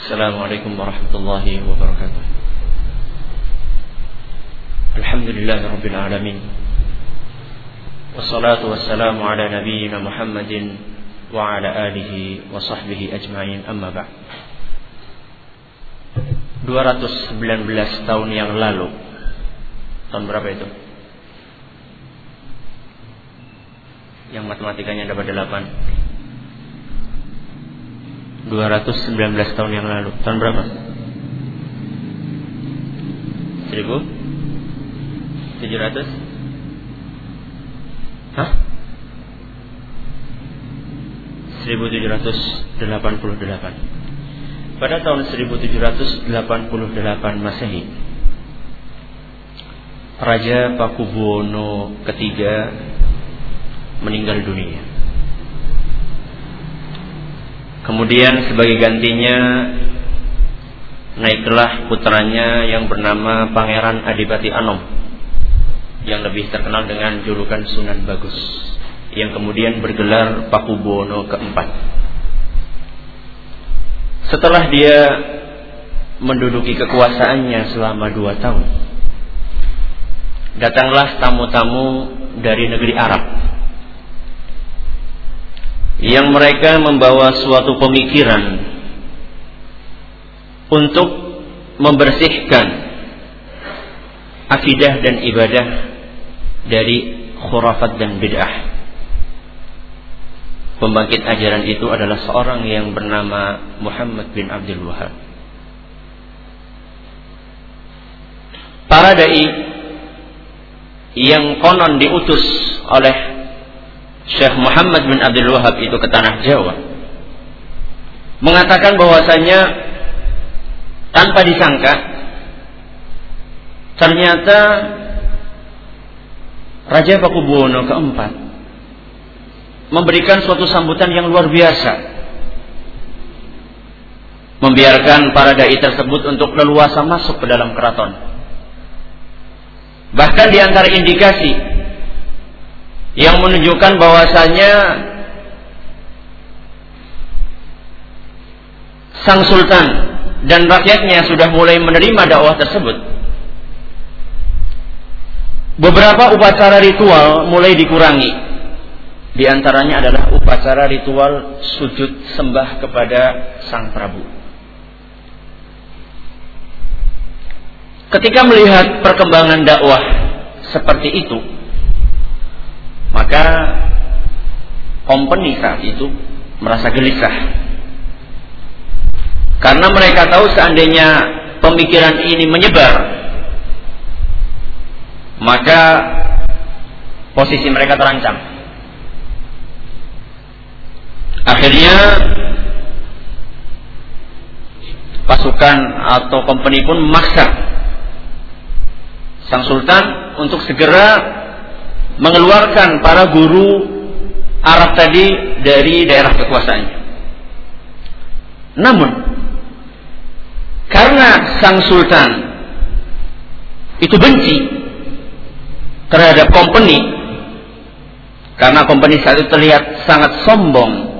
السلام عليكم ورحمة الله وبركاته الحمد لله رب العالمين والصلاة والسلام على نبينا محمد وعلى آله وصحبه أجمعين أما بعد 219 tahun yang lalu Tahun berapa itu? Yang matematikanya dapat 8 219 tahun yang lalu. Tahun berapa? 1700? Hah? 1788. Pada tahun 1788 Masehi, Raja Pakubuwono ketiga meninggal dunia. Kemudian sebagai gantinya naiklah putranya yang bernama Pangeran Adipati Anom yang lebih terkenal dengan julukan Sunan Bagus yang kemudian bergelar Pakubuwono keempat. Setelah dia menduduki kekuasaannya selama dua tahun, datanglah tamu-tamu dari negeri Arab yang mereka membawa suatu pemikiran untuk membersihkan akidah dan ibadah dari khurafat dan bid'ah. Pembangkit ajaran itu adalah seorang yang bernama Muhammad bin Abdul Wahab. Para dai yang konon diutus oleh Syekh Muhammad bin Abdul Wahab itu ke tanah Jawa mengatakan bahwasanya tanpa disangka ternyata Raja Pakubuwono keempat memberikan suatu sambutan yang luar biasa membiarkan para dai tersebut untuk leluasa masuk ke dalam keraton. Bahkan di antara indikasi yang menunjukkan bahwasanya sang sultan dan rakyatnya sudah mulai menerima dakwah tersebut. Beberapa upacara ritual mulai dikurangi. Di antaranya adalah upacara ritual sujud sembah kepada Sang Prabu. Ketika melihat perkembangan dakwah seperti itu, maka company saat itu merasa gelisah. Karena mereka tahu seandainya pemikiran ini menyebar, maka posisi mereka terancam. Akhirnya pasukan atau company pun memaksa sang sultan untuk segera mengeluarkan para guru Arab tadi dari daerah kekuasaannya. Namun karena sang sultan itu benci terhadap company karena company saat itu terlihat sangat sombong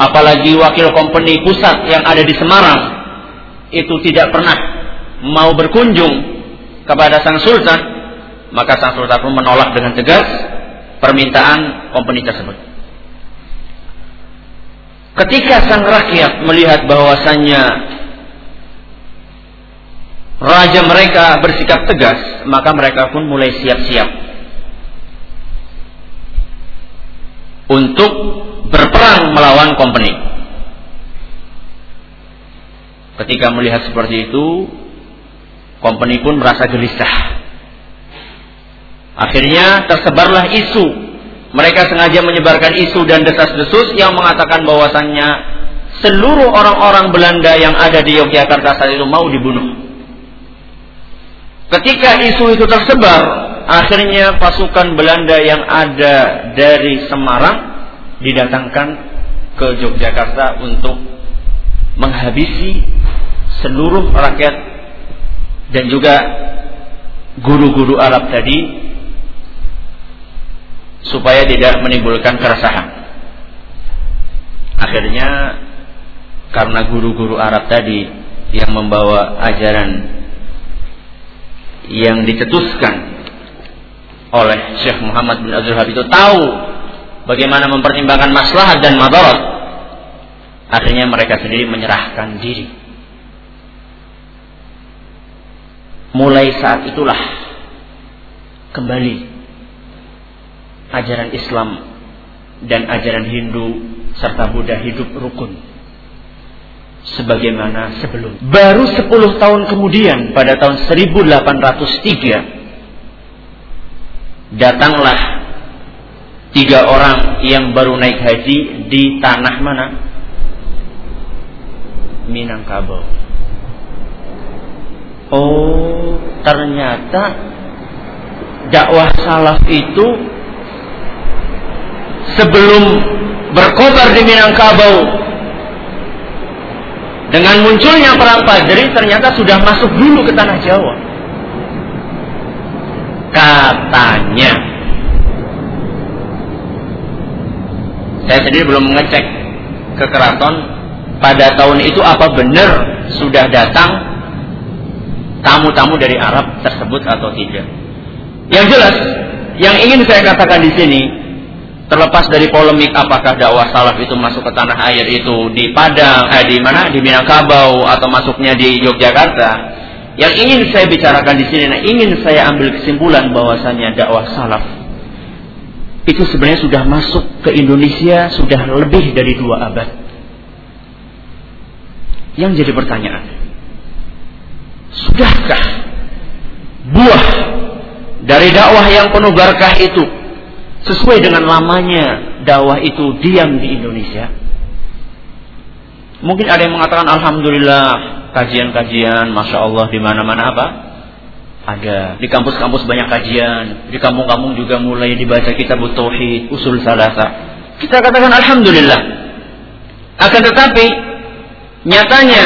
apalagi wakil company pusat yang ada di Semarang itu tidak pernah mau berkunjung kepada sang sultan, maka sang sultan pun menolak dengan tegas permintaan company tersebut. Ketika sang rakyat melihat bahwasannya raja mereka bersikap tegas, maka mereka pun mulai siap-siap untuk berperang melawan company. Ketika melihat seperti itu, Company pun merasa gelisah. Akhirnya tersebarlah isu. Mereka sengaja menyebarkan isu dan desas-desus yang mengatakan bahwasannya seluruh orang-orang Belanda yang ada di Yogyakarta saat itu mau dibunuh. Ketika isu itu tersebar, akhirnya pasukan Belanda yang ada dari Semarang didatangkan ke Yogyakarta untuk menghabisi seluruh rakyat dan juga guru-guru Arab tadi supaya tidak menimbulkan keresahan. Akhirnya karena guru-guru Arab tadi yang membawa ajaran yang dicetuskan oleh Syekh Muhammad bin Abdul Habib itu tahu bagaimana mempertimbangkan maslahat dan madarat akhirnya mereka sendiri menyerahkan diri mulai saat itulah kembali ajaran Islam dan ajaran Hindu serta Buddha hidup rukun sebagaimana sebelum. Baru 10 tahun kemudian pada tahun 1803 datanglah tiga orang yang baru naik haji di tanah mana? Minangkabau. Oh, ternyata dakwah salaf itu sebelum berkobar di Minangkabau dengan munculnya perang Fajri ternyata sudah masuk dulu ke tanah Jawa. Katanya. Saya sendiri belum mengecek ke keraton pada tahun itu apa benar sudah datang tamu-tamu dari Arab tersebut atau tidak. Yang jelas, yang ingin saya katakan di sini, terlepas dari polemik apakah dakwah salaf itu masuk ke tanah air itu di Padang, eh, di mana di Minangkabau atau masuknya di Yogyakarta, yang ingin saya bicarakan di sini, nah ingin saya ambil kesimpulan bahwasanya dakwah salaf itu sebenarnya sudah masuk ke Indonesia sudah lebih dari dua abad. Yang jadi pertanyaan, sudahkah buah dari dakwah yang penuh berkah itu sesuai dengan lamanya dakwah itu diam di Indonesia. Mungkin ada yang mengatakan Alhamdulillah kajian-kajian, masya Allah di mana-mana apa? Ada di kampus-kampus banyak kajian, di kampung-kampung juga mulai dibaca kitab tauhid, usul salasa. Kita katakan Alhamdulillah. Akan tetapi nyatanya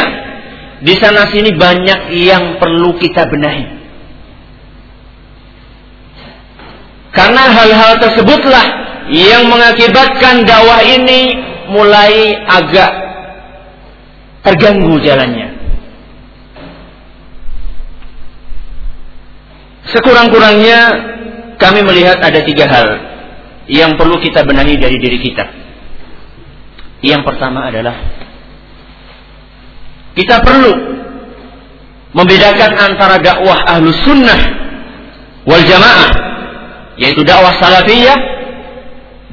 di sana sini banyak yang perlu kita benahi. Karena hal-hal tersebutlah yang mengakibatkan dakwah ini mulai agak terganggu jalannya. Sekurang-kurangnya kami melihat ada tiga hal yang perlu kita benahi dari diri kita. Yang pertama adalah kita perlu membedakan antara dakwah ahlus sunnah wal jamaah yaitu dakwah salafiyah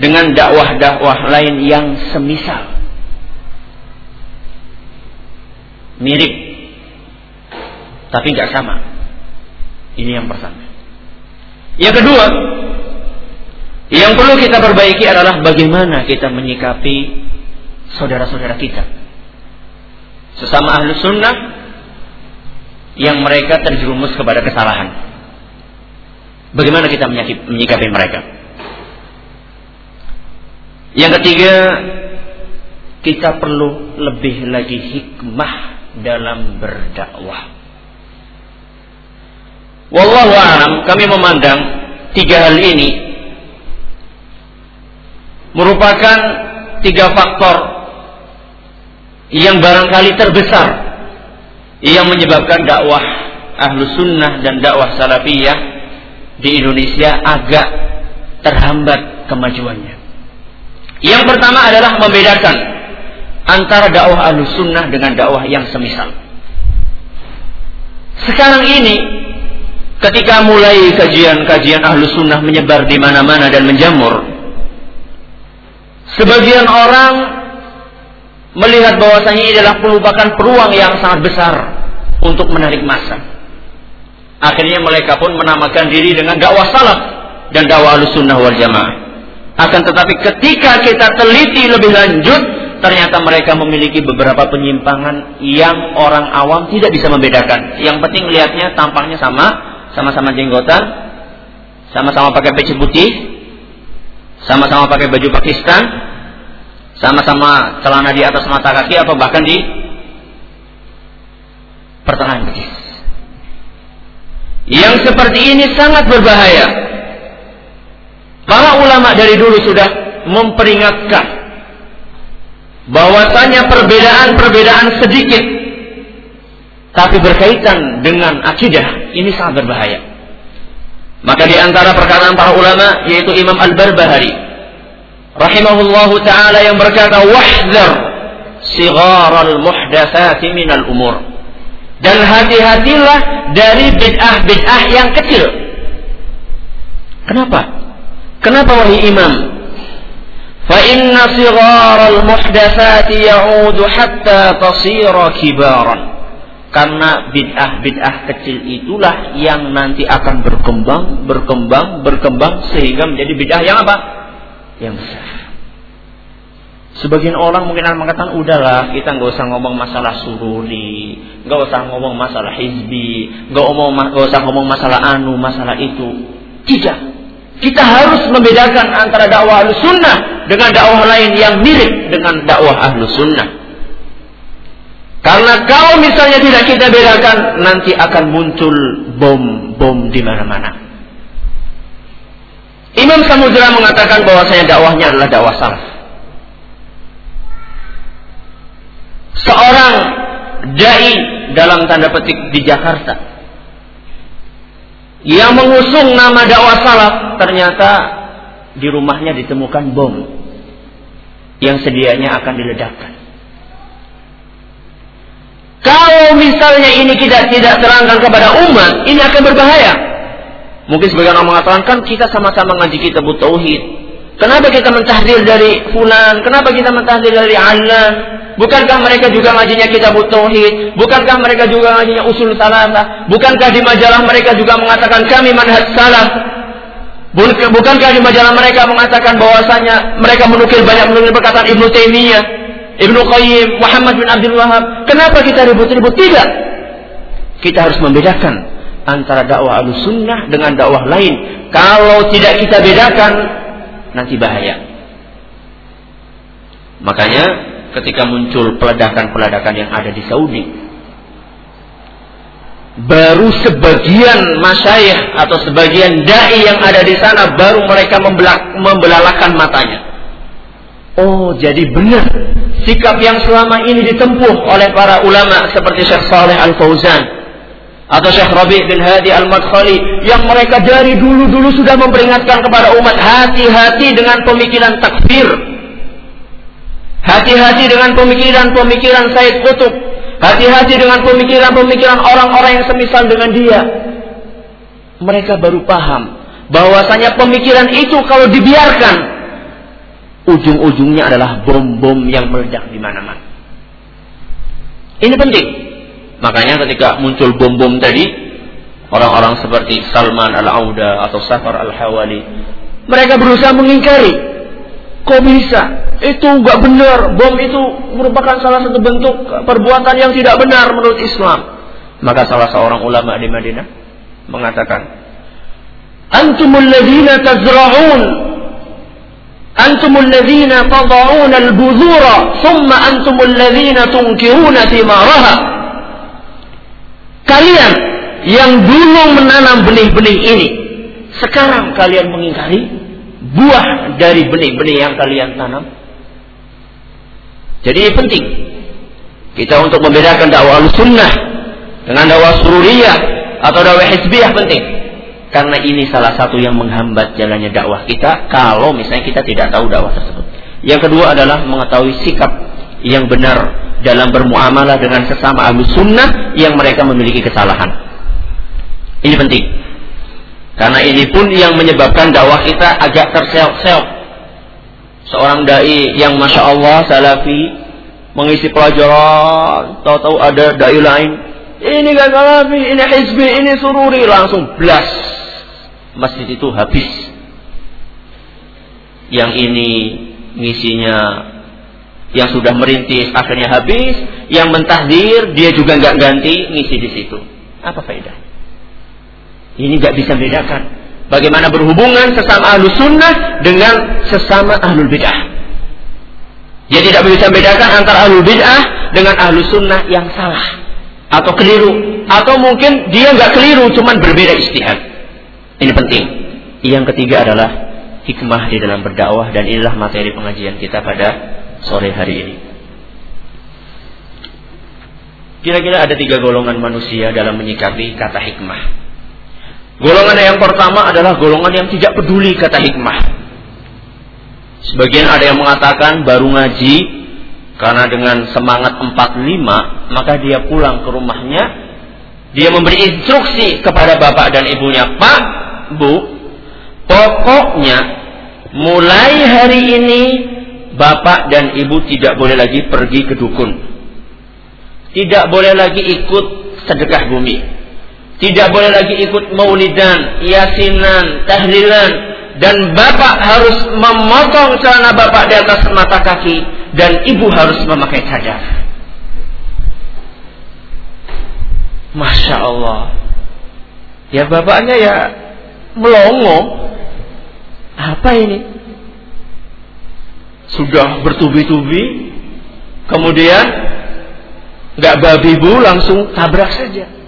dengan dakwah-dakwah lain yang semisal. Mirip. Tapi nggak sama. Ini yang pertama. Yang kedua yang perlu kita perbaiki adalah bagaimana kita menyikapi saudara-saudara kita. Sesama ahlu sunnah yang mereka terjerumus kepada kesalahan Bagaimana kita menyikapi mereka? Yang ketiga, kita perlu lebih lagi hikmah dalam berdakwah. Wallahu a'lam, kami memandang tiga hal ini merupakan tiga faktor yang barangkali terbesar yang menyebabkan dakwah ahlu sunnah dan dakwah salafiyah di Indonesia agak terhambat kemajuannya. Yang pertama adalah membedakan antara dakwah ahlu sunnah dengan dakwah yang semisal. Sekarang ini ketika mulai kajian-kajian ahlu sunnah menyebar di mana-mana dan menjamur, sebagian orang melihat bahwasanya ini adalah merupakan peluang yang sangat besar untuk menarik massa. Akhirnya mereka pun menamakan diri dengan dakwah salaf dan dakwah sunnah wal jamaah. Akan tetapi ketika kita teliti lebih lanjut, ternyata mereka memiliki beberapa penyimpangan yang orang awam tidak bisa membedakan. Yang penting lihatnya tampangnya sama, sama-sama jenggotan, sama-sama pakai peci putih, sama-sama pakai baju Pakistan, sama-sama celana di atas mata kaki atau bahkan di pertengahan betis. Yang seperti ini sangat berbahaya. Para ulama dari dulu sudah memperingatkan bahwasanya perbedaan-perbedaan sedikit tapi berkaitan dengan akidah ini sangat berbahaya. Maka di antara perkataan para ulama yaitu Imam Al-Barbahari rahimahullahu taala yang berkata wahdhar sighar al-muhdatsati al umur. Dan hati-hatilah dari bid'ah-bid'ah yang kecil. Kenapa? Kenapa wahai imam? Fa inna sigharal muhdatsati ya'udu hatta tasira kibaran. Karena bid'ah-bid'ah kecil itulah yang nanti akan berkembang, berkembang, berkembang sehingga menjadi bid'ah yang apa? Yang besar. Sebagian orang mungkin akan mengatakan udahlah kita nggak usah ngomong masalah sururi, nggak usah ngomong masalah hizbi, nggak ngomong nggak usah ngomong masalah anu, masalah itu. Tidak. Kita harus membedakan antara dakwah ahlu sunnah dengan dakwah lain yang mirip dengan dakwah ahlu sunnah. Karena kalau misalnya tidak kita bedakan, nanti akan muncul bom-bom di mana-mana. Imam Samudra mengatakan bahwasanya dakwahnya adalah dakwah salaf. Seorang dai dalam tanda petik di Jakarta yang mengusung nama dakwah salaf ternyata di rumahnya ditemukan bom yang sedianya akan diledakkan. Kalau misalnya ini tidak tidak terangkan kepada umat, ini akan berbahaya. Mungkin sebagian orang mengatakan kan kita sama-sama ngaji kita tauhid. Kenapa kita mentahdir dari fulan? Kenapa kita mentahdir dari Allah? Bukankah mereka juga ngajinya kita tauhid? Bukankah mereka juga ngajinya usul salamah? Bukankah di majalah mereka juga mengatakan kami manhaj salam? Bukankah di majalah mereka mengatakan bahwasanya mereka menukil banyak menukil perkataan Ibnu Taimiyah, Ibnu Qayyim, Muhammad bin Abdul Wahab? Kenapa kita ribut-ribut? Tidak. Kita harus membedakan antara dakwah sunnah dengan dakwah lain. Kalau tidak kita bedakan, nanti bahaya. Makanya ketika muncul peledakan-peledakan yang ada di Saudi. Baru sebagian masyayikh atau sebagian dai yang ada di sana baru mereka membelak, membelalakan matanya. Oh, jadi benar sikap yang selama ini ditempuh oleh para ulama seperti Syekh Saleh Al Fauzan atau Syekh Rabi' bin Hadi Al Madkhali yang mereka dari dulu-dulu sudah memperingatkan kepada umat hati-hati dengan pemikiran takfir Hati-hati dengan pemikiran-pemikiran Said Kutub. Hati-hati dengan pemikiran-pemikiran orang-orang yang semisal dengan dia. Mereka baru paham bahwasanya pemikiran itu kalau dibiarkan ujung-ujungnya adalah bom-bom yang meledak di mana-mana. Ini penting. Makanya ketika muncul bom-bom tadi, orang-orang seperti Salman Al-Auda atau Safar Al-Hawali, mereka berusaha mengingkari Kok bisa? Itu nggak benar. Bom itu merupakan salah satu bentuk perbuatan yang tidak benar menurut Islam. Maka salah seorang ulama di Madinah mengatakan, Antumul ladhina tazra'un Antumul ladhina tada'un al-buzura Thumma antumul ladhina tunkiruna Kalian yang dulu menanam benih-benih ini Sekarang kalian mengingkari buah dari benih-benih yang kalian tanam. Jadi penting kita untuk membedakan dakwah sunnah dengan dakwah sururiyah atau dakwah hizbiyah penting. Karena ini salah satu yang menghambat jalannya dakwah kita kalau misalnya kita tidak tahu dakwah tersebut. Yang kedua adalah mengetahui sikap yang benar dalam bermuamalah dengan sesama ahlu sunnah yang mereka memiliki kesalahan. Ini penting. Karena ini pun yang menyebabkan dakwah kita agak terseok-seok. Seorang dai yang masya Allah salafi mengisi pelajaran, tahu-tahu ada dai lain. Ini gak salafi, ini hizbi, ini sururi, langsung blas. Masjid itu habis. Yang ini ngisinya yang sudah merintis akhirnya habis, yang mentahdir dia juga nggak ganti ngisi di situ. Apa faedah? Ini nggak bisa bedakan. Bagaimana berhubungan sesama ahlu sunnah dengan sesama ahlul bid'ah. Dia tidak bisa bedakan antara ahlul bid'ah dengan ahlu sunnah yang salah atau keliru atau mungkin dia nggak keliru cuman berbeda istihad. Ini penting. Yang ketiga adalah hikmah di dalam berdakwah dan inilah materi pengajian kita pada sore hari ini. Kira-kira ada tiga golongan manusia dalam menyikapi kata hikmah. Golongan yang pertama adalah golongan yang tidak peduli kata hikmah. Sebagian ada yang mengatakan baru ngaji karena dengan semangat 45 maka dia pulang ke rumahnya dia memberi instruksi kepada bapak dan ibunya, "Pak, Bu, pokoknya mulai hari ini bapak dan ibu tidak boleh lagi pergi ke dukun. Tidak boleh lagi ikut sedekah bumi. Tidak boleh lagi ikut maulidan, yasinan, tahlilan dan bapak harus memotong celana bapak di atas mata kaki dan ibu harus memakai cadar." Masya Allah. Ya bapaknya ya melongo. Apa ini? Sudah bertubi-tubi, kemudian nggak babi bu langsung tabrak saja.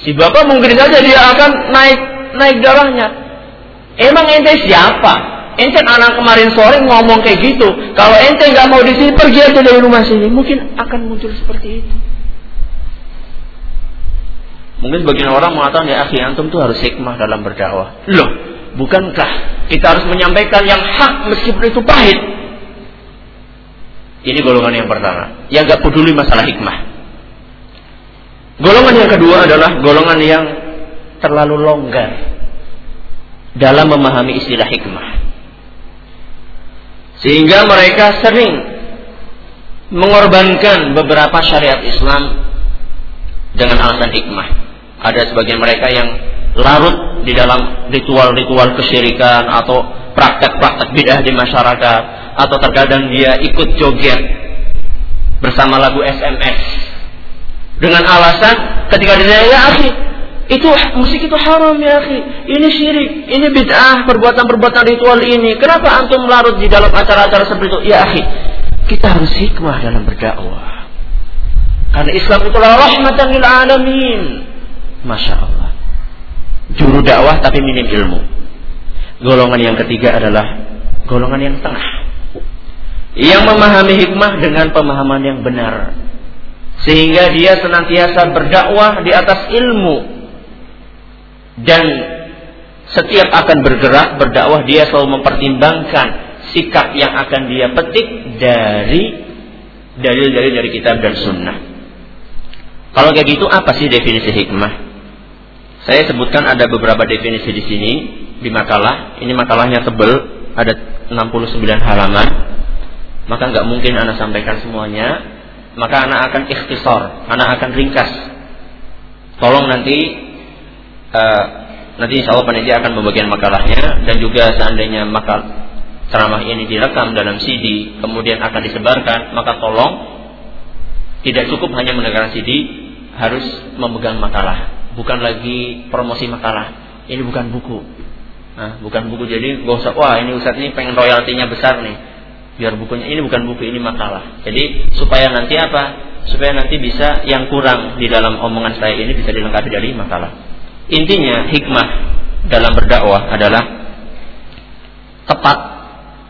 Si bapak mungkin saja dia akan naik naik darahnya. Emang ente siapa? Ente anak kemarin sore ngomong kayak gitu. Kalau ente nggak mau di sini pergi aja dari rumah sini. Mungkin akan muncul seperti itu. Mungkin sebagian orang mengatakan ya akhi antum tuh harus hikmah dalam berdakwah. Loh, bukankah kita harus menyampaikan yang hak meskipun itu pahit? Ini golongan yang pertama, yang gak peduli masalah hikmah. Golongan yang kedua adalah golongan yang terlalu longgar dalam memahami istilah hikmah. Sehingga mereka sering mengorbankan beberapa syariat Islam dengan alasan hikmah. Ada sebagian mereka yang larut di dalam ritual-ritual kesyirikan atau praktek-praktek bidah di masyarakat atau terkadang dia ikut joget bersama lagu SMS dengan alasan ketika dia ya akhi itu musik itu haram ya akhi ini syirik ini bid'ah perbuatan-perbuatan ritual ini kenapa antum larut di dalam acara-acara seperti itu ya akhi kita harus hikmah dalam berdakwah karena Islam itu rahmatan lil alamin Masya Allah. Juru dakwah tapi minim ilmu. Golongan yang ketiga adalah golongan yang tengah. Yang memahami hikmah dengan pemahaman yang benar. Sehingga dia senantiasa berdakwah di atas ilmu. Dan setiap akan bergerak berdakwah dia selalu mempertimbangkan sikap yang akan dia petik dari dalil-dalil dari kitab dan sunnah. Kalau kayak gitu apa sih definisi hikmah? Saya sebutkan ada beberapa definisi di sini di makalah. Ini makalahnya tebel, ada 69 halaman. Maka nggak mungkin anak sampaikan semuanya. Maka anak akan ikhtisar, anak akan ringkas. Tolong nanti uh, nanti insya Allah panitia akan membagikan makalahnya dan juga seandainya makal ceramah ini direkam dalam CD kemudian akan disebarkan maka tolong tidak cukup hanya mendengarkan CD harus memegang makalah bukan lagi promosi makalah. Ini bukan buku. Nah, bukan buku jadi gak usah wah ini Ustaz ini pengen royaltinya besar nih. Biar bukunya ini bukan buku ini makalah. Jadi supaya nanti apa? Supaya nanti bisa yang kurang di dalam omongan saya ini bisa dilengkapi dari makalah. Intinya hikmah dalam berdakwah adalah tepat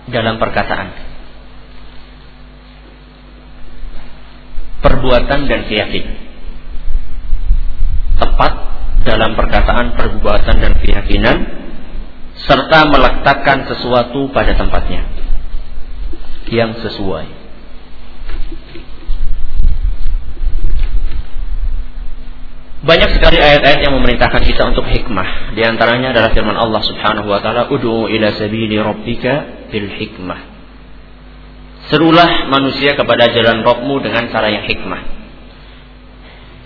dalam perkataan. Perbuatan dan keyakinan tepat dalam perkataan, perbuatan dan keyakinan serta meletakkan sesuatu pada tempatnya yang sesuai. Banyak sekali ayat-ayat yang memerintahkan kita untuk hikmah. Di antaranya adalah firman Allah Subhanahu wa taala, "Ud'u ila sabili rabbika bil hikmah." Serulah manusia kepada jalan Rabbmu dengan cara yang hikmah.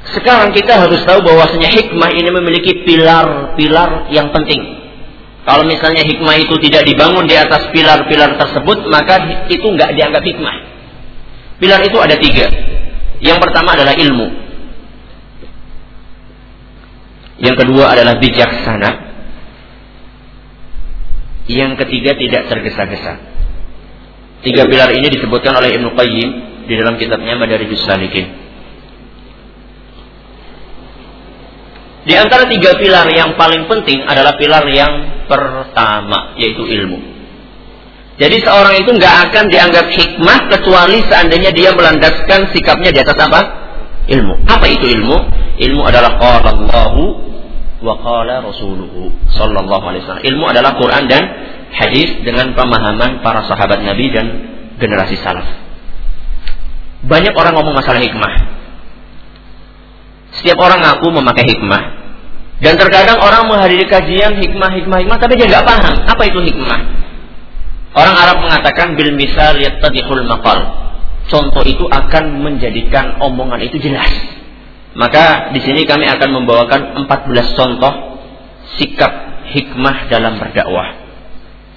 Sekarang kita harus tahu bahwasanya hikmah ini memiliki pilar-pilar yang penting. Kalau misalnya hikmah itu tidak dibangun di atas pilar-pilar tersebut, maka itu nggak dianggap hikmah. Pilar itu ada tiga. Yang pertama adalah ilmu. Yang kedua adalah bijaksana. Yang ketiga tidak tergesa-gesa. Tiga pilar ini disebutkan oleh Ibnu Qayyim di dalam kitabnya Madarijus Salikin. Di antara tiga pilar yang paling penting adalah pilar yang pertama, yaitu ilmu. Jadi seorang itu nggak akan dianggap hikmah kecuali seandainya dia melandaskan sikapnya di atas apa? ilmu. Apa itu ilmu? Ilmu adalah qala Allahu wa qala rasuluhu sallallahu alaihi wasallam. Ilmu adalah Quran dan hadis dengan pemahaman para sahabat Nabi dan generasi salaf. Banyak orang ngomong masalah hikmah. Setiap orang ngaku memakai hikmah. Dan terkadang orang menghadiri kajian hikmah, hikmah, hikmah, tapi dia nggak paham apa itu hikmah. Orang Arab mengatakan bil misal yattadihul maqal. Contoh itu akan menjadikan omongan itu jelas. Maka di sini kami akan membawakan 14 contoh sikap hikmah dalam berdakwah.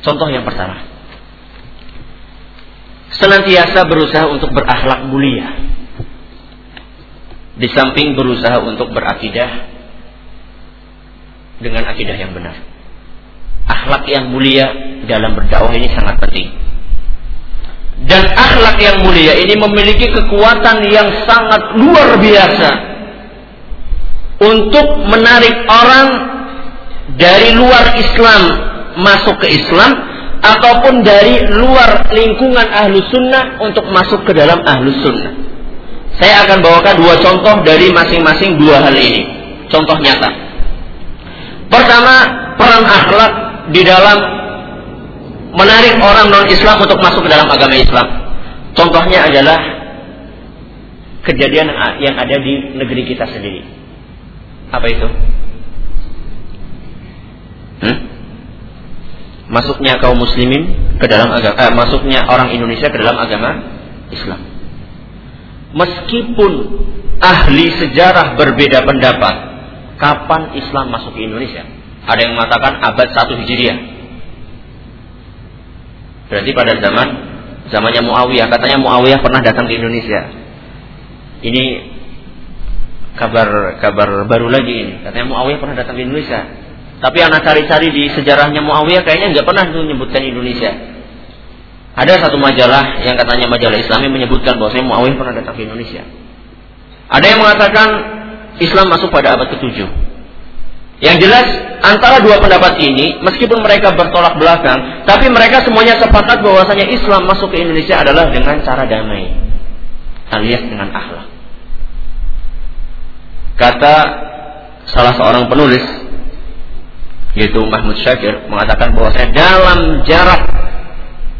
Contoh yang pertama. Senantiasa berusaha untuk berakhlak mulia. Di samping berusaha untuk berakidah dengan akidah yang benar. Akhlak yang mulia dalam berdakwah ini sangat penting. Dan akhlak yang mulia ini memiliki kekuatan yang sangat luar biasa untuk menarik orang dari luar Islam masuk ke Islam ataupun dari luar lingkungan ahlu sunnah untuk masuk ke dalam ahlu sunnah. Saya akan bawakan dua contoh dari masing-masing dua hal ini. Contoh nyata. Pertama, peran akhlak di dalam menarik orang non-Islam untuk masuk ke dalam agama Islam. Contohnya adalah kejadian yang ada di negeri kita sendiri. Apa itu? Hmm? Masuknya kaum muslimin ke dalam agama eh, masuknya orang Indonesia ke dalam agama Islam. Meskipun ahli sejarah berbeda pendapat kapan Islam masuk ke Indonesia. Ada yang mengatakan abad 1 Hijriah. Berarti pada zaman zamannya Muawiyah, katanya Muawiyah pernah datang ke Indonesia. Ini kabar kabar baru lagi ini. Katanya Muawiyah pernah datang ke Indonesia. Tapi anak cari-cari di sejarahnya Muawiyah kayaknya nggak pernah menyebutkan Indonesia. Ada satu majalah yang katanya majalah Islami menyebutkan bahwa Muawiyah pernah datang ke Indonesia. Ada yang mengatakan Islam masuk pada abad ke-7. Yang jelas antara dua pendapat ini meskipun mereka bertolak belakang, tapi mereka semuanya sepakat bahwasanya Islam masuk ke Indonesia adalah dengan cara damai alias dengan akhlak. Kata salah seorang penulis yaitu Mahmud Syakir mengatakan bahwa saya dalam jarak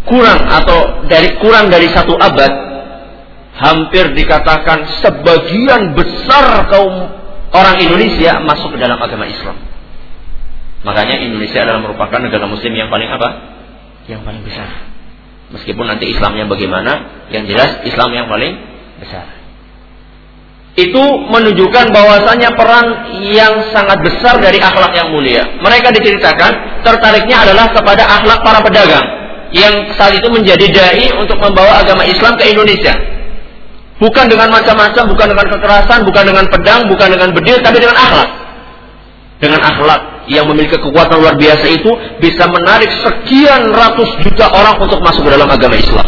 kurang atau dari kurang dari satu abad hampir dikatakan sebagian besar kaum orang Indonesia masuk ke dalam agama Islam. Makanya Indonesia adalah merupakan negara muslim yang paling apa? Yang paling besar. Meskipun nanti Islamnya bagaimana, yang jelas Islam yang paling besar itu menunjukkan bahwasanya peran yang sangat besar dari akhlak yang mulia. Mereka diceritakan tertariknya adalah kepada akhlak para pedagang yang saat itu menjadi dai untuk membawa agama Islam ke Indonesia. Bukan dengan macam-macam, bukan dengan kekerasan, bukan dengan pedang, bukan dengan bedil, tapi dengan akhlak. Dengan akhlak yang memiliki kekuatan luar biasa itu bisa menarik sekian ratus juta orang untuk masuk ke dalam agama Islam.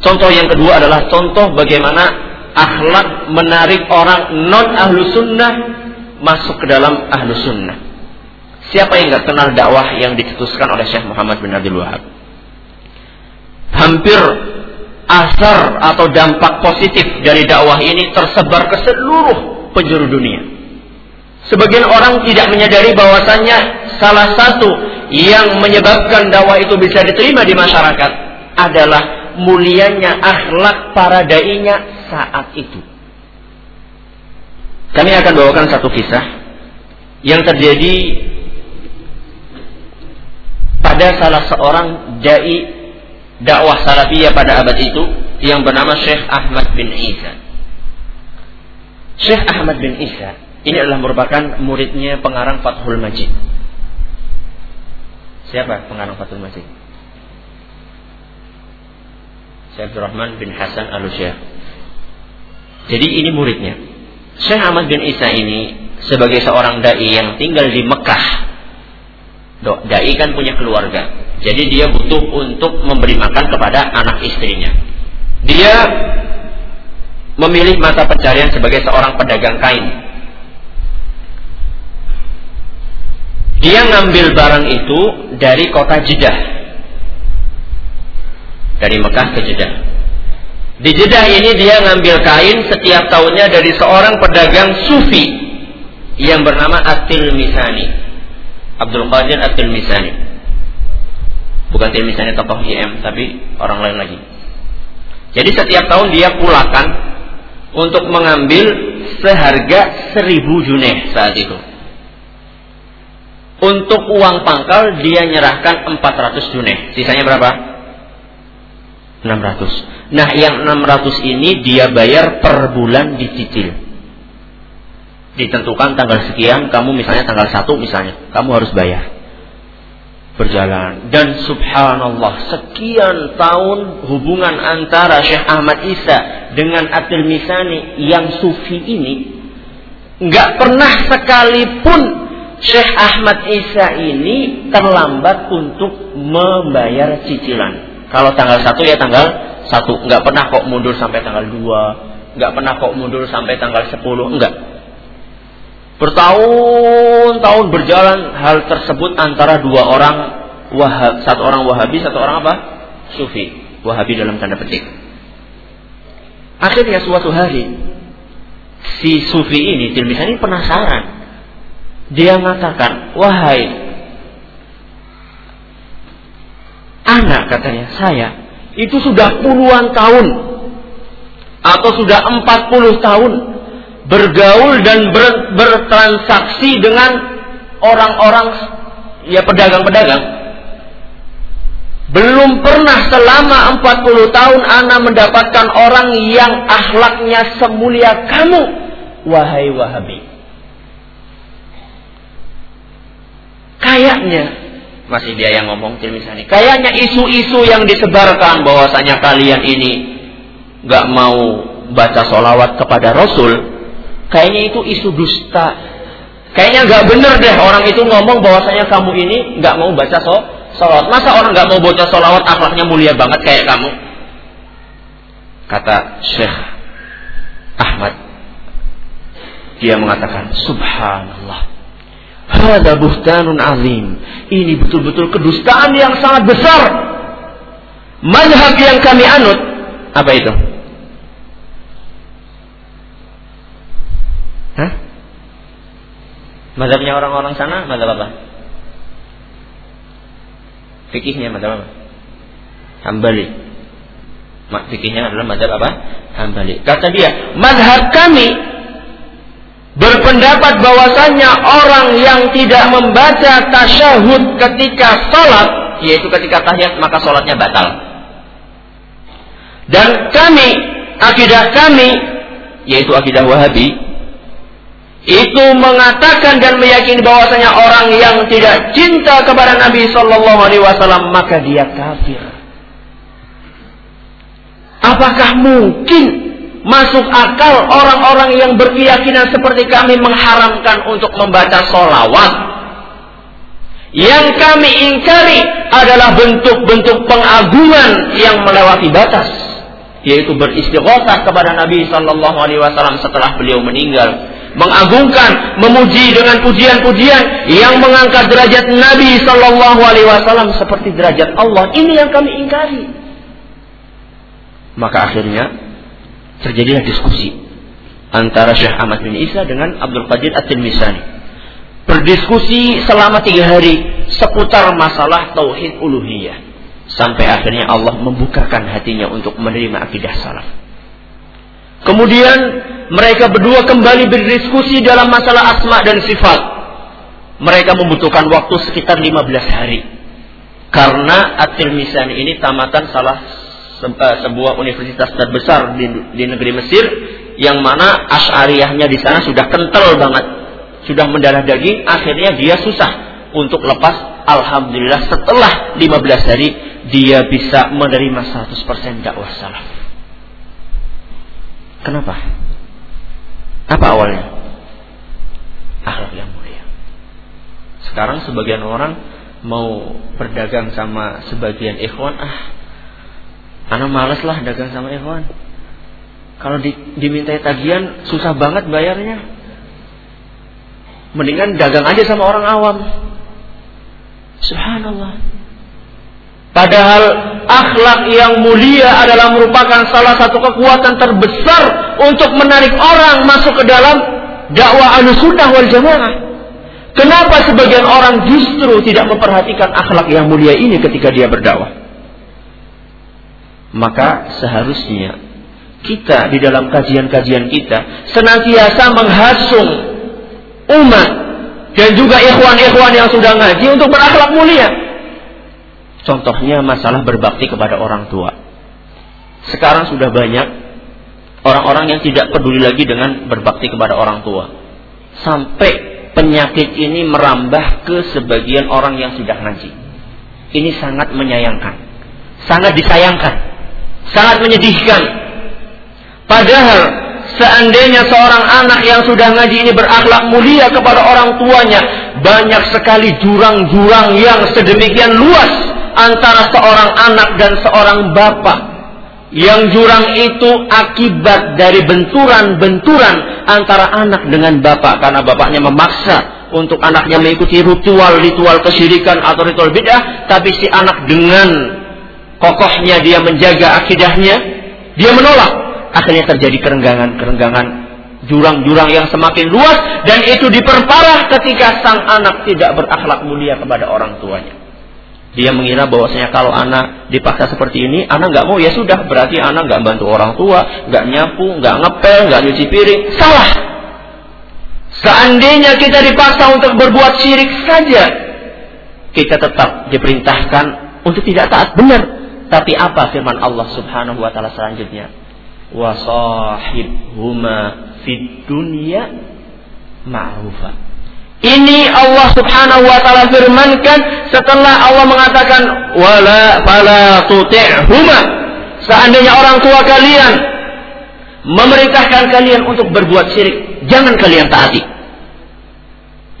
Contoh yang kedua adalah contoh bagaimana akhlak menarik orang non ahlu sunnah masuk ke dalam ahlu sunnah. Siapa yang nggak kenal dakwah yang dicetuskan oleh Syekh Muhammad bin Abdul Wahab? Hampir asar atau dampak positif dari dakwah ini tersebar ke seluruh penjuru dunia. Sebagian orang tidak menyadari bahwasannya salah satu yang menyebabkan dakwah itu bisa diterima di masyarakat adalah mulianya akhlak para dai-nya saat itu. Kami akan bawakan satu kisah yang terjadi pada salah seorang dai dakwah salafiyah pada abad itu yang bernama Syekh Ahmad bin Isa. Syekh Ahmad bin Isa ini adalah merupakan muridnya pengarang Fathul Majid. Siapa pengarang Fathul Majid? Syekh Abdurrahman bin Hasan Al-Syekh. Jadi ini muridnya. Syekh Ahmad bin Isa ini sebagai seorang dai yang tinggal di Mekah. Dai kan punya keluarga. Jadi dia butuh untuk memberi makan kepada anak istrinya. Dia memilih mata pencarian sebagai seorang pedagang kain. Dia ngambil barang itu dari kota Jeddah. Dari Mekah ke Jeddah. Di Jeddah ini dia ngambil kain setiap tahunnya dari seorang pedagang sufi yang bernama Atil Misani. Abdul Qadir Atil Misani. Bukan Atil Misani tokoh IM, tapi orang lain lagi. Jadi setiap tahun dia pulakan untuk mengambil seharga seribu juneh saat itu. Untuk uang pangkal dia nyerahkan 400 juneh. Sisanya berapa? 600. Nah, yang 600 ini dia bayar per bulan dicicil. Ditentukan tanggal sekian, kamu misalnya tanggal 1 misalnya, kamu harus bayar. Berjalan dan subhanallah sekian tahun hubungan antara Syekh Ahmad Isa dengan Atil Misani yang sufi ini nggak pernah sekalipun Syekh Ahmad Isa ini terlambat untuk membayar cicilan. Kalau tanggal satu ya tanggal satu, nggak pernah kok mundur sampai tanggal dua, nggak pernah kok mundur sampai tanggal sepuluh, enggak. Bertahun-tahun berjalan hal tersebut antara dua orang wahab, satu orang wahabi, satu orang apa? Sufi, wahabi dalam tanda petik. Akhirnya suatu hari si sufi ini, Tilmisan ini penasaran dia mengatakan, wahai anak katanya saya itu sudah puluhan tahun atau sudah empat puluh tahun bergaul dan ber, bertransaksi dengan orang-orang ya pedagang-pedagang belum pernah selama 40 tahun Ana mendapatkan orang yang akhlaknya semulia kamu wahai Wahabi Kayaknya masih dia yang ngomong misalnya. Kayaknya isu-isu yang disebarkan bahwasanya kalian ini nggak mau baca solawat kepada Rasul, kayaknya itu isu dusta. Kayaknya nggak bener deh orang itu ngomong bahwasanya kamu ini nggak mau baca so solawat. Masa orang nggak mau baca solawat akhlaknya mulia banget kayak kamu? Kata Syekh Ahmad. Dia mengatakan, Subhanallah. Hada buhtanun azim. Ini betul-betul kedustaan yang sangat besar. Madhab yang kami anut. Apa itu? Hah? Madhabnya orang-orang sana, madhab apa? Fikihnya madhab apa? Hambali. Fikihnya adalah madhab apa? Hambali. Kata dia, madhab kami berpendapat bahwasannya orang yang tidak membaca tasyahud ketika sholat, yaitu ketika tahiyat, maka sholatnya batal. Dan kami, akidah kami, yaitu akidah wahabi, itu mengatakan dan meyakini bahwasanya orang yang tidak cinta kepada Nabi Shallallahu Alaihi Wasallam maka dia kafir. Apakah mungkin masuk akal orang-orang yang berkeyakinan seperti kami mengharamkan untuk membaca solawat. Yang kami ingkari adalah bentuk-bentuk pengagungan yang melewati batas, yaitu beristighothah kepada Nabi Shallallahu Alaihi Wasallam setelah beliau meninggal, mengagungkan, memuji dengan pujian-pujian yang mengangkat derajat Nabi Shallallahu Alaihi Wasallam seperti derajat Allah. Ini yang kami ingkari. Maka akhirnya terjadilah diskusi antara Syekh Ahmad bin Isa dengan Abdul Qadir At-Tilmisani. Berdiskusi selama tiga hari seputar masalah tauhid uluhiyah. Sampai akhirnya Allah membukakan hatinya untuk menerima akidah salaf. Kemudian mereka berdua kembali berdiskusi dalam masalah asma dan sifat. Mereka membutuhkan waktu sekitar 15 hari. Karena At-Tirmisani ini tamatan salah Eh, sebuah universitas terbesar di, di negeri Mesir yang mana asyariyahnya di sana sudah kental banget, sudah mendarah daging, akhirnya dia susah untuk lepas. Alhamdulillah setelah 15 hari dia bisa menerima 100% dakwah salaf. Kenapa? Apa awalnya? Akhlak yang mulia. Sekarang sebagian orang mau berdagang sama sebagian ikhwan, ah karena males lah dagang sama ikhwan. Kalau di, dimintai tagihan susah banget bayarnya. Mendingan dagang aja sama orang awam. Subhanallah. Padahal akhlak yang mulia adalah merupakan salah satu kekuatan terbesar untuk menarik orang masuk ke dalam dakwah sunnah wal jamaah. Kenapa sebagian orang justru tidak memperhatikan akhlak yang mulia ini ketika dia berdakwah? Maka seharusnya kita di dalam kajian-kajian kita senantiasa menghasung umat dan juga ikhwan-ikhwan yang sudah ngaji untuk berakhlak mulia. Contohnya masalah berbakti kepada orang tua. Sekarang sudah banyak orang-orang yang tidak peduli lagi dengan berbakti kepada orang tua. Sampai penyakit ini merambah ke sebagian orang yang sudah ngaji. Ini sangat menyayangkan. Sangat disayangkan. Sangat menyedihkan. Padahal seandainya seorang anak yang sudah ngaji ini berakhlak mulia kepada orang tuanya, banyak sekali jurang-jurang yang sedemikian luas antara seorang anak dan seorang bapak yang jurang itu akibat dari benturan-benturan antara anak dengan bapak karena bapaknya memaksa untuk anaknya mengikuti ritual-ritual kesyirikan atau ritual bid'ah. Tapi si anak dengan kokohnya dia menjaga akidahnya dia menolak. Akhirnya terjadi kerenggangan-kerenggangan jurang-jurang yang semakin luas. Dan itu diperparah ketika sang anak tidak berakhlak mulia kepada orang tuanya dia mengira bahwasanya kalau anak dipaksa seperti ini, anak nggak mau ya sudah berarti anak nggak bantu orang tua, nggak nyapu, nggak ngepel, nggak nyuci piring. Salah. Seandainya kita dipaksa untuk berbuat syirik saja, kita tetap diperintahkan untuk tidak taat benar. Tapi apa firman Allah Subhanahu wa taala selanjutnya? Wasahibhuma fid dunya ma'rufa. Ini Allah Subhanahu wa taala firmankan setelah Allah mengatakan wala fala tuti'huma. Seandainya orang tua kalian memerintahkan kalian untuk berbuat syirik, jangan kalian taati.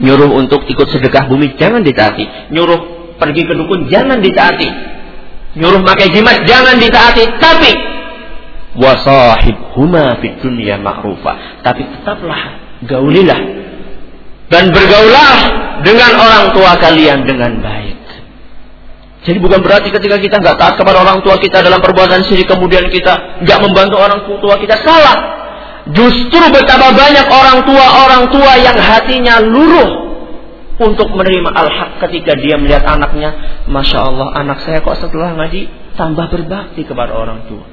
Nyuruh untuk ikut sedekah bumi jangan ditaati. Nyuruh pergi ke dukun jangan ditaati. Nyuruh pakai jimat jangan ditaati, tapi wasahib huma fid dunya ma'rufa. Tapi tetaplah gaulilah dan bergaulah dengan orang tua kalian dengan baik. Jadi bukan berarti ketika kita nggak taat kepada orang tua kita dalam perbuatan syirik kemudian kita nggak membantu orang tua kita salah. Justru betapa banyak orang tua orang tua yang hatinya luruh untuk menerima al-haq ketika dia melihat anaknya, masya Allah anak saya kok setelah ngaji tambah berbakti kepada orang tua.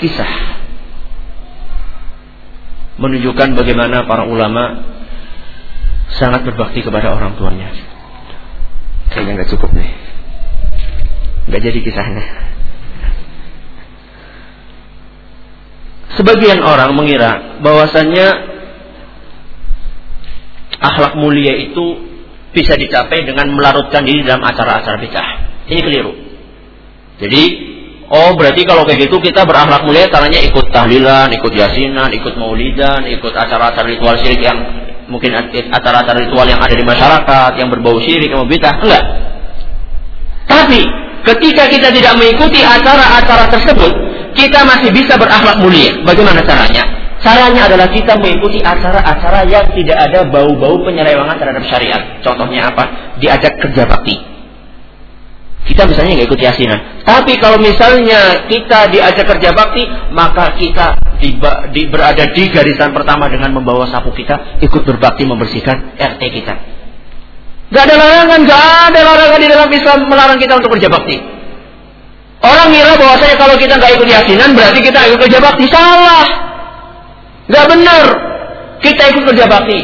Kisah menunjukkan bagaimana para ulama sangat berbakti kepada orang tuanya. Kayaknya nggak cukup nih, nggak jadi kisahnya. Sebagian orang mengira bahwasannya akhlak mulia itu bisa dicapai dengan melarutkan diri dalam acara-acara bid'ah. Ini keliru. Jadi Oh berarti kalau kayak gitu kita berakhlak mulia caranya ikut tahlilan, ikut yasinan, ikut maulidan, ikut acara-acara ritual syirik yang mungkin acara-acara ritual yang ada di masyarakat yang berbau syirik, yang bidah. Enggak. Tapi ketika kita tidak mengikuti acara-acara tersebut, kita masih bisa berakhlak mulia. Bagaimana caranya? Caranya adalah kita mengikuti acara-acara yang tidak ada bau-bau penyelewangan terhadap syariat. Contohnya apa? Diajak kerja bakti kita misalnya nggak ikut yasinan. Tapi kalau misalnya kita diajak kerja bakti, maka kita di, di, berada di garisan pertama dengan membawa sapu kita, ikut berbakti membersihkan RT kita. Gak ada larangan, gak ada larangan di dalam Islam melarang kita untuk kerja bakti. Orang ngira bahwasanya kalau kita nggak ikut yasinan berarti kita ikut kerja bakti. Salah. Gak benar. Kita ikut kerja bakti.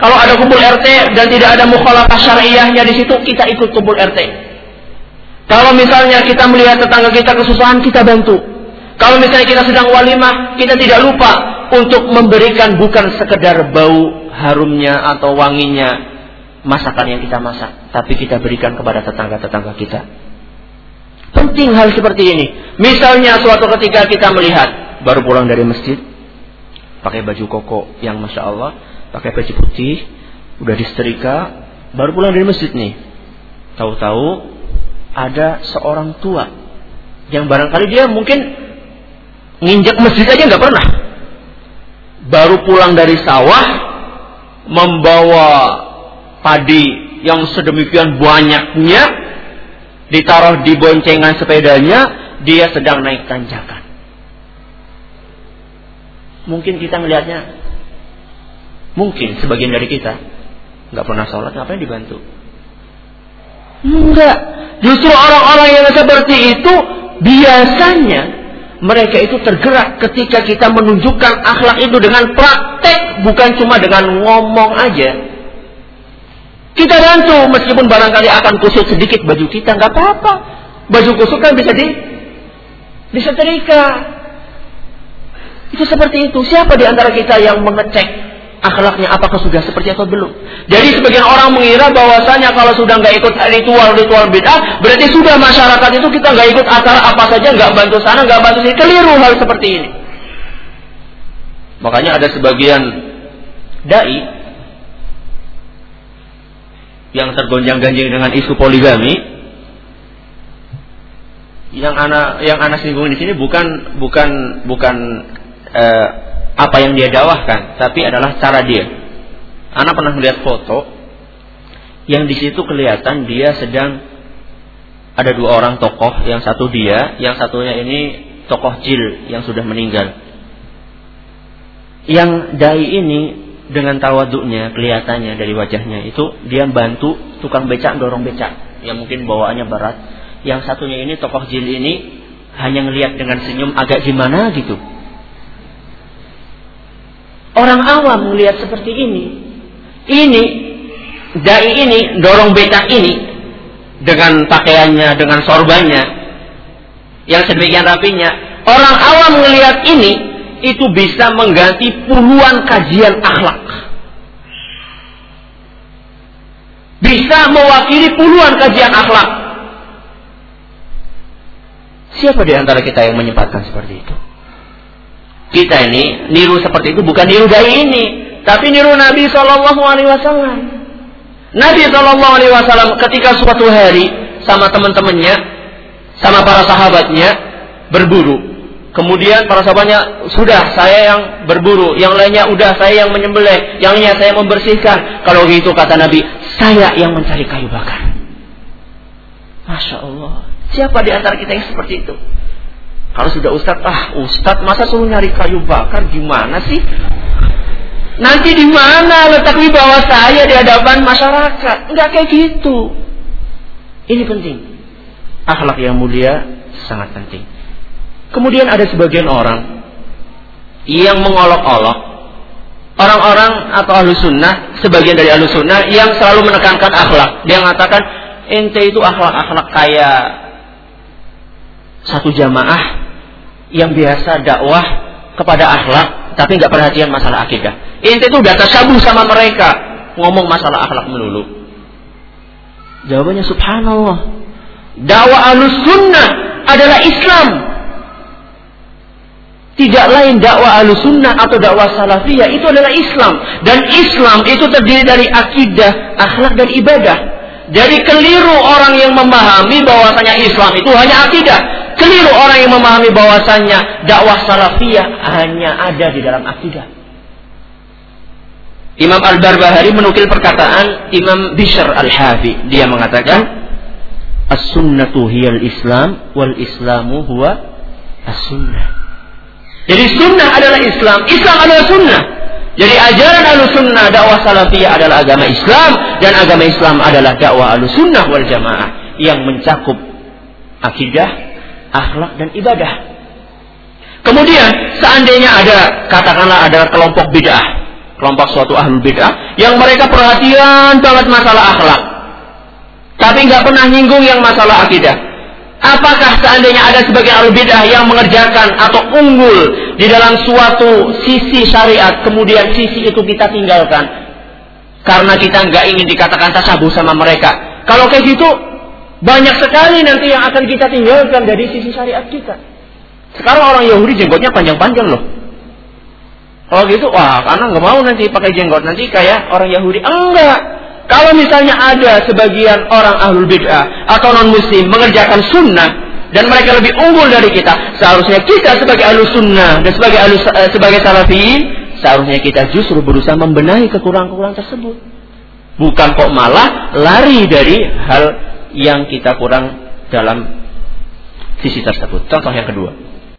Kalau ada kumpul RT dan tidak ada mukhalafah syariahnya di situ, kita ikut kumpul RT. Kalau misalnya kita melihat tetangga kita kesusahan, kita bantu. Kalau misalnya kita sedang walimah, kita tidak lupa untuk memberikan bukan sekedar bau harumnya atau wanginya masakan yang kita masak, tapi kita berikan kepada tetangga-tetangga kita. Penting hal seperti ini. Misalnya suatu ketika kita melihat baru pulang dari masjid, pakai baju koko yang masya Allah, pakai baju putih, udah disetrika, baru pulang dari masjid nih. Tahu-tahu ada seorang tua yang barangkali dia mungkin nginjak masjid aja nggak pernah. Baru pulang dari sawah membawa padi yang sedemikian banyaknya ditaruh di boncengan sepedanya, dia sedang naik tanjakan. Mungkin kita melihatnya, mungkin sebagian dari kita nggak pernah sholat, ngapain dibantu? Enggak. Justru orang-orang yang seperti itu biasanya mereka itu tergerak ketika kita menunjukkan akhlak itu dengan praktek, bukan cuma dengan ngomong aja. Kita bantu meskipun barangkali akan kusut sedikit baju kita, nggak apa-apa. Baju kusut kan bisa di disetrika. Itu seperti itu. Siapa di antara kita yang mengecek akhlaknya apakah sudah seperti atau belum. Jadi sebagian orang mengira bahwasanya kalau sudah nggak ikut ritual-ritual bid'ah, berarti sudah masyarakat itu kita nggak ikut acara apa saja, nggak bantu sana, nggak bantu sini. Keliru hal seperti ini. Makanya ada sebagian dai yang tergonjang-ganjing dengan isu poligami. Yang anak yang anak singgung di sini bukan bukan bukan eh, apa yang dia dakwahkan, tapi adalah cara dia. Anak pernah melihat foto yang di situ kelihatan dia sedang ada dua orang tokoh, yang satu dia, yang satunya ini tokoh jil yang sudah meninggal. Yang dai ini dengan tawaduknya kelihatannya dari wajahnya itu dia bantu tukang becak dorong becak yang mungkin bawaannya berat. Yang satunya ini tokoh jil ini hanya ngelihat dengan senyum agak gimana gitu. Orang awam melihat seperti ini. Ini, dai ini, dorong becak ini, dengan pakaiannya, dengan sorbannya, yang sedemikian rapinya. Orang awam melihat ini, itu bisa mengganti puluhan kajian akhlak. Bisa mewakili puluhan kajian akhlak. Siapa di antara kita yang menyempatkan seperti itu? Kita ini niru seperti itu bukan niru dai ini, tapi niru Nabi Shallallahu Alaihi Wasallam. Nabi Shallallahu Alaihi Wasallam ketika suatu hari sama teman-temannya, sama para sahabatnya berburu. Kemudian para sahabatnya sudah saya yang berburu, yang lainnya udah saya yang menyembelih, yang lainnya saya membersihkan. Kalau gitu kata Nabi, saya yang mencari kayu bakar. Masya Allah. Siapa di antara kita yang seperti itu? Kalau sudah ustadz, ah ustadz masa suruh nyari kayu bakar gimana sih? Nanti di mana letak wibawa saya di hadapan masyarakat? Enggak kayak gitu. Ini penting. Akhlak yang mulia sangat penting. Kemudian ada sebagian orang yang mengolok-olok orang-orang atau ahlu sunnah, sebagian dari ahlu sunnah yang selalu menekankan akhlak. Dia mengatakan ente itu akhlak-akhlak kayak satu jamaah yang biasa dakwah kepada akhlak tapi nggak perhatian masalah akidah. Inti itu udah tasabuh sama mereka ngomong masalah akhlak melulu. Jawabannya subhanallah. Dakwah alus sunnah adalah Islam. Tidak lain dakwah alus sunnah atau dakwah salafiyah itu adalah Islam. Dan Islam itu terdiri dari akidah, akhlak dan ibadah. Jadi keliru orang yang memahami bahwasanya Islam itu hanya akidah. Keliru orang yang memahami bahwasannya dakwah salafiyah hanya ada di dalam akidah. Imam Al-Barbahari menukil perkataan Imam Bishr Al-Hafi. Dia mengatakan, As-sunnatu hiyal Islam, wal Islamu huwa as-sunnah. Jadi sunnah adalah Islam, Islam adalah sunnah. Jadi ajaran al-sunnah dakwah salafiyah adalah agama Islam dan agama Islam adalah dakwah al-sunnah wal jamaah yang mencakup akidah, akhlak dan ibadah. Kemudian seandainya ada katakanlah ada kelompok bid'ah, kelompok suatu ahlul bid'ah yang mereka perhatian banget masalah akhlak, tapi nggak pernah nyinggung yang masalah akidah. Apakah seandainya ada sebagian ahlul bid'ah yang mengerjakan atau unggul di dalam suatu sisi syariat, kemudian sisi itu kita tinggalkan karena kita nggak ingin dikatakan tasabuh sama mereka. Kalau kayak gitu, banyak sekali nanti yang akan kita tinggalkan dari sisi syariat kita. Sekarang orang Yahudi jenggotnya panjang-panjang loh. Kalau gitu, wah, karena nggak mau nanti pakai jenggot nanti kayak orang Yahudi. Enggak. Kalau misalnya ada sebagian orang ahlul bid'ah atau non muslim mengerjakan sunnah dan mereka lebih unggul dari kita, seharusnya kita sebagai ahlus sunnah dan sebagai ahlus, eh, sebagai salafiyin, seharusnya kita justru berusaha membenahi kekurangan-kekurangan tersebut. Bukan kok malah lari dari hal yang kita kurang dalam visi tersebut. Contoh yang kedua.